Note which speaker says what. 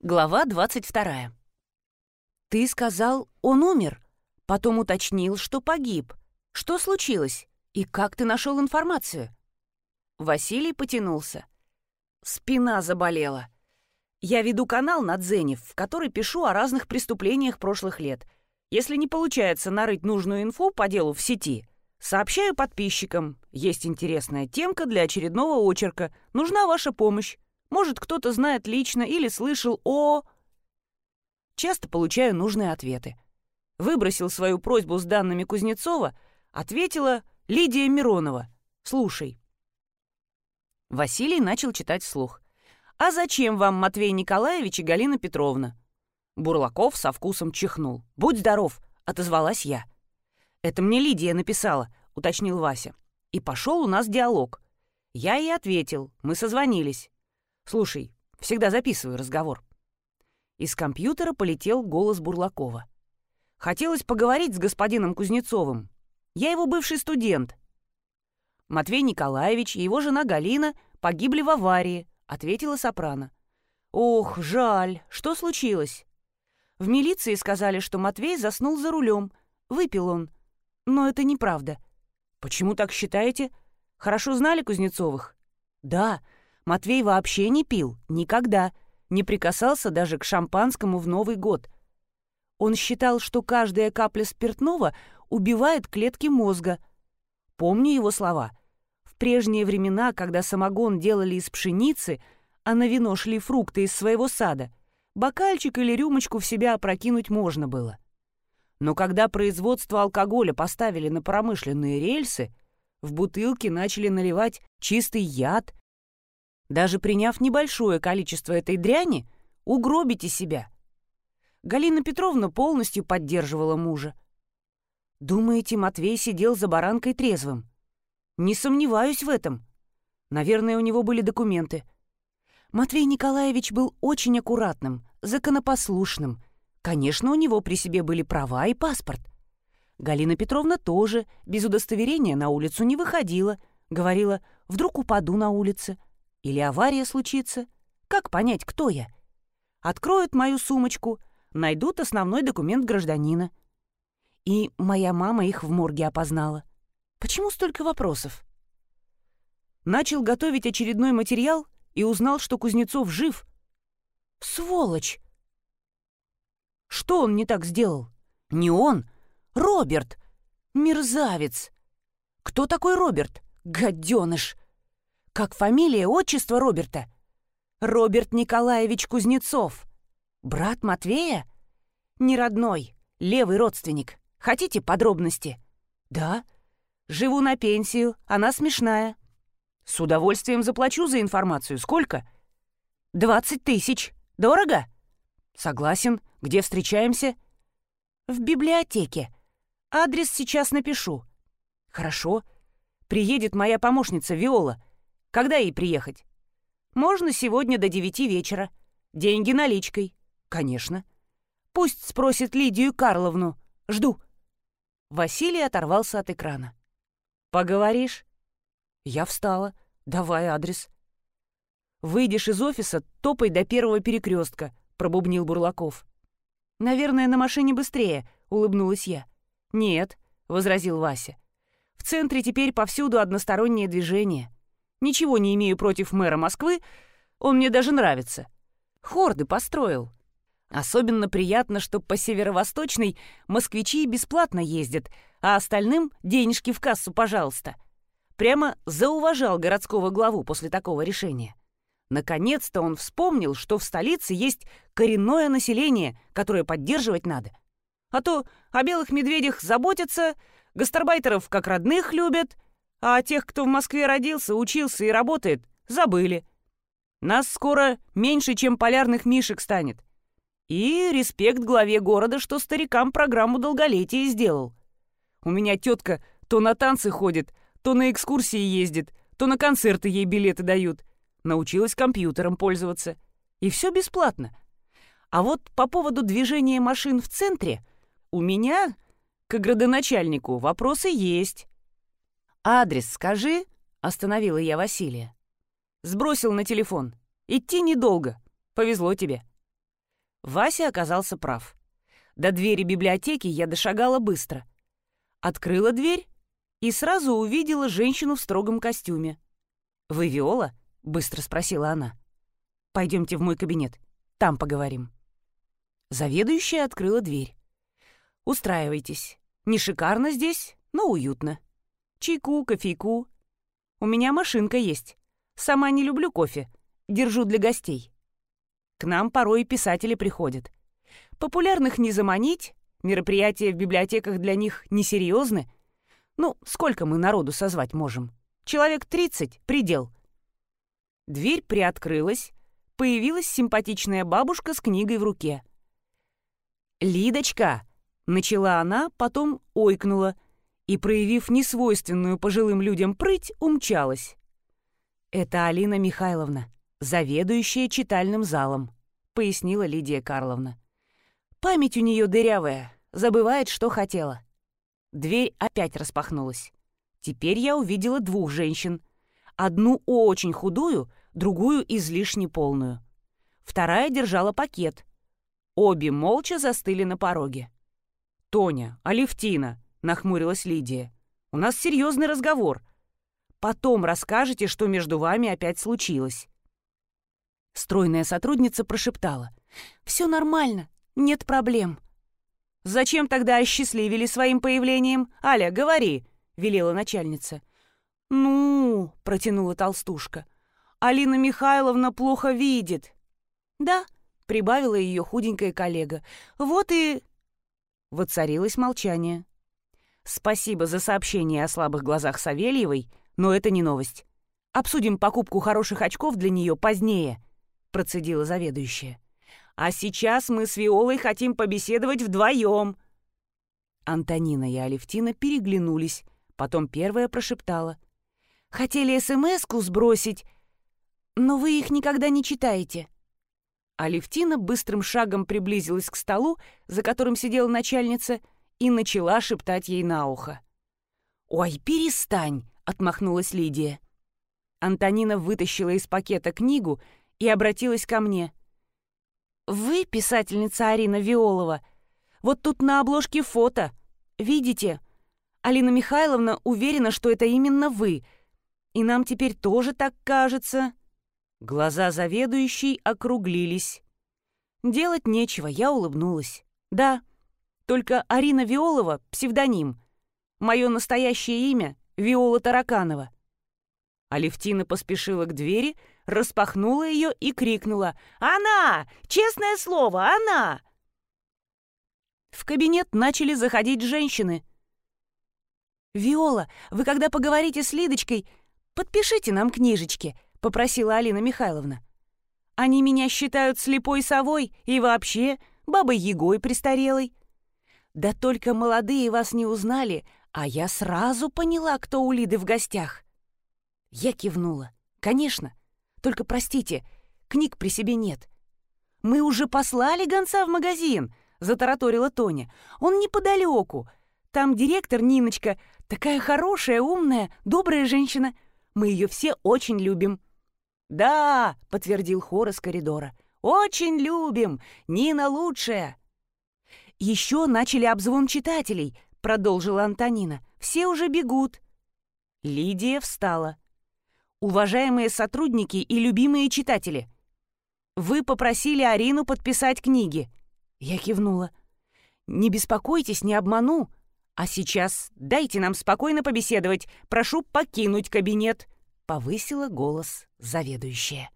Speaker 1: Глава 22. «Ты сказал, он умер, потом уточнил, что погиб. Что случилось? И как ты нашел информацию?» Василий потянулся. Спина заболела. Я веду канал на Дзене, в который пишу о разных преступлениях прошлых лет. Если не получается нарыть нужную инфу по делу в сети, сообщаю подписчикам. Есть интересная темка для очередного очерка. Нужна ваша помощь. Может, кто-то знает лично или слышал о... Часто получаю нужные ответы. Выбросил свою просьбу с данными Кузнецова, ответила Лидия Миронова. «Слушай». Василий начал читать вслух. «А зачем вам Матвей Николаевич и Галина Петровна?» Бурлаков со вкусом чихнул. «Будь здоров!» — отозвалась я. «Это мне Лидия написала», — уточнил Вася. И пошел у нас диалог. Я ей ответил, мы созвонились. «Слушай, всегда записывай разговор». Из компьютера полетел голос Бурлакова. «Хотелось поговорить с господином Кузнецовым. Я его бывший студент». Матвей Николаевич и его жена Галина погибли в аварии, ответила Сопрано. «Ох, жаль, что случилось?» В милиции сказали, что Матвей заснул за рулем. Выпил он. Но это неправда. «Почему так считаете? Хорошо знали Кузнецовых?» «Да, Матвей вообще не пил. Никогда. Не прикасался даже к шампанскому в Новый год. Он считал, что каждая капля спиртного убивает клетки мозга. Помню его слова. В прежние времена, когда самогон делали из пшеницы, а на вино шли фрукты из своего сада, бокальчик или рюмочку в себя опрокинуть можно было. Но когда производство алкоголя поставили на промышленные рельсы, в бутылки начали наливать чистый яд, даже приняв небольшое количество этой дряни, угробите себя. Галина Петровна полностью поддерживала мужа. Думаете, Матвей сидел за баранкой трезвым? Не сомневаюсь в этом. Наверное, у него были документы. Матвей Николаевич был очень аккуратным, законопослушным. Конечно, у него при себе были права и паспорт. Галина Петровна тоже без удостоверения на улицу не выходила. Говорила, вдруг упаду на улице. Или авария случится? Как понять, кто я? Откроют мою сумочку, найдут основной документ гражданина. И моя мама их в морге опознала. Почему столько вопросов? Начал готовить очередной материал и узнал, что Кузнецов жив. Сволочь! Что он не так сделал? Не он, Роберт! Мерзавец! Кто такой Роберт? Гаденыш! Как фамилия, отчество Роберта? Роберт Николаевич Кузнецов. Брат Матвея? Не родной, левый родственник. Хотите подробности? Да. Живу на пенсию, она смешная. С удовольствием заплачу за информацию. Сколько? Двадцать тысяч. Дорого? Согласен. Где встречаемся? В библиотеке. Адрес сейчас напишу. Хорошо. Приедет моя помощница Виола. Когда ей приехать? Можно сегодня до девяти вечера. Деньги наличкой. Конечно. Пусть спросит Лидию Карловну. Жду. Василий оторвался от экрана. «Поговоришь?» Я встала. «Давай адрес». «Выйдешь из офиса, топай до первого перекрестка», — пробубнил Бурлаков. «Наверное, на машине быстрее», — улыбнулась я. «Нет», — возразил Вася. «В центре теперь повсюду одностороннее движение. Ничего не имею против мэра Москвы, он мне даже нравится. Хорды построил. Особенно приятно, что по северо-восточной москвичи бесплатно ездят, а остальным денежки в кассу, пожалуйста. Прямо зауважал городского главу после такого решения. Наконец-то он вспомнил, что в столице есть коренное население, которое поддерживать надо. А то о белых медведях заботятся, гастарбайтеров как родных любят — а тех, кто в Москве родился, учился и работает, забыли. Нас скоро меньше, чем полярных мишек станет. И респект главе города, что старикам программу долголетия сделал. У меня тетка то на танцы ходит, то на экскурсии ездит, то на концерты ей билеты дают. Научилась компьютером пользоваться. И все бесплатно. А вот по поводу движения машин в центре у меня к градоначальнику вопросы есть. «Адрес скажи», — остановила я Василия. Сбросил на телефон. «Идти недолго. Повезло тебе». Вася оказался прав. До двери библиотеки я дошагала быстро. Открыла дверь и сразу увидела женщину в строгом костюме. «Вы Виола?» — быстро спросила она. «Пойдемте в мой кабинет. Там поговорим». Заведующая открыла дверь. «Устраивайтесь. Не шикарно здесь, но уютно. Чайку, кофейку. У меня машинка есть. Сама не люблю кофе. Держу для гостей. К нам порой писатели приходят. Популярных не заманить, мероприятия в библиотеках для них несерьезны. Ну, сколько мы народу созвать можем? Человек 30 — предел. Дверь приоткрылась, появилась симпатичная бабушка с книгой в руке. «Лидочка!» — начала она, потом ойкнула и, проявив несвойственную пожилым людям прыть, умчалась. «Это Алина Михайловна, заведующая читальным залом», — пояснила Лидия Карловна. «Память у нее дырявая, забывает, что хотела». Дверь опять распахнулась. Теперь я увидела двух женщин. Одну очень худую, другую излишне полную. Вторая держала пакет. Обе молча застыли на пороге. «Тоня, Алевтина!» — нахмурилась Лидия. «У нас серьезный разговор. Потом расскажете, что между вами опять случилось». Стройная сотрудница прошептала. «Все нормально, нет проблем». «Зачем тогда осчастливили своим появлением? Аля, говори!» — велела начальница. «Ну...» — протянула толстушка. «Алина Михайловна плохо видит». «Да», прибавила ее худенькая коллега. «Вот и...» Воцарилось молчание. «Спасибо за сообщение о слабых глазах Савельевой, но это не новость. Обсудим покупку хороших очков для нее позднее», — процедила заведующая. «А сейчас мы с Виолой хотим побеседовать вдвоем». Антонина и Алевтина переглянулись, потом первая прошептала. «Хотели СМС-ку сбросить, но вы их никогда не читаете». Алевтина быстрым шагом приблизилась к столу, за которым сидела начальница, и начала шептать ей на ухо. «Ой, перестань!» — отмахнулась Лидия. Антонина вытащила из пакета книгу и обратилась ко мне. «Вы писательница Арина Виолова? Вот тут на обложке фото. Видите? Алина Михайловна уверена, что это именно вы. И нам теперь тоже так кажется». Глаза заведующей округлились. Делать нечего, я улыбнулась. Да, только Арина Виолова — псевдоним. Мое настоящее имя — Виола Тараканова. Алевтина поспешила к двери, распахнула ее и крикнула «Она! Честное слово, она!» В кабинет начали заходить женщины. «Виола, вы когда поговорите с Лидочкой, подпишите нам книжечки», — попросила Алина Михайловна. «Они меня считают слепой совой и вообще бабой-ягой престарелой. Да только молодые вас не узнали, а я сразу поняла, кто у Лиды в гостях». Я кивнула. «Конечно. Только простите, книг при себе нет». «Мы уже послали гонца в магазин», — затараторила Тоня. «Он неподалеку. Там директор Ниночка, такая хорошая, умная, добрая женщина. Мы ее все очень любим». «Да», — подтвердил хор из коридора, — «очень любим, Нина лучшая». «Еще начали обзвон читателей», — продолжила Антонина. «Все уже бегут». Лидия встала. «Уважаемые сотрудники и любимые читатели, вы попросили Арину подписать книги». Я кивнула. «Не беспокойтесь, не обману. А сейчас дайте нам спокойно побеседовать. Прошу покинуть кабинет» повысила голос заведующая.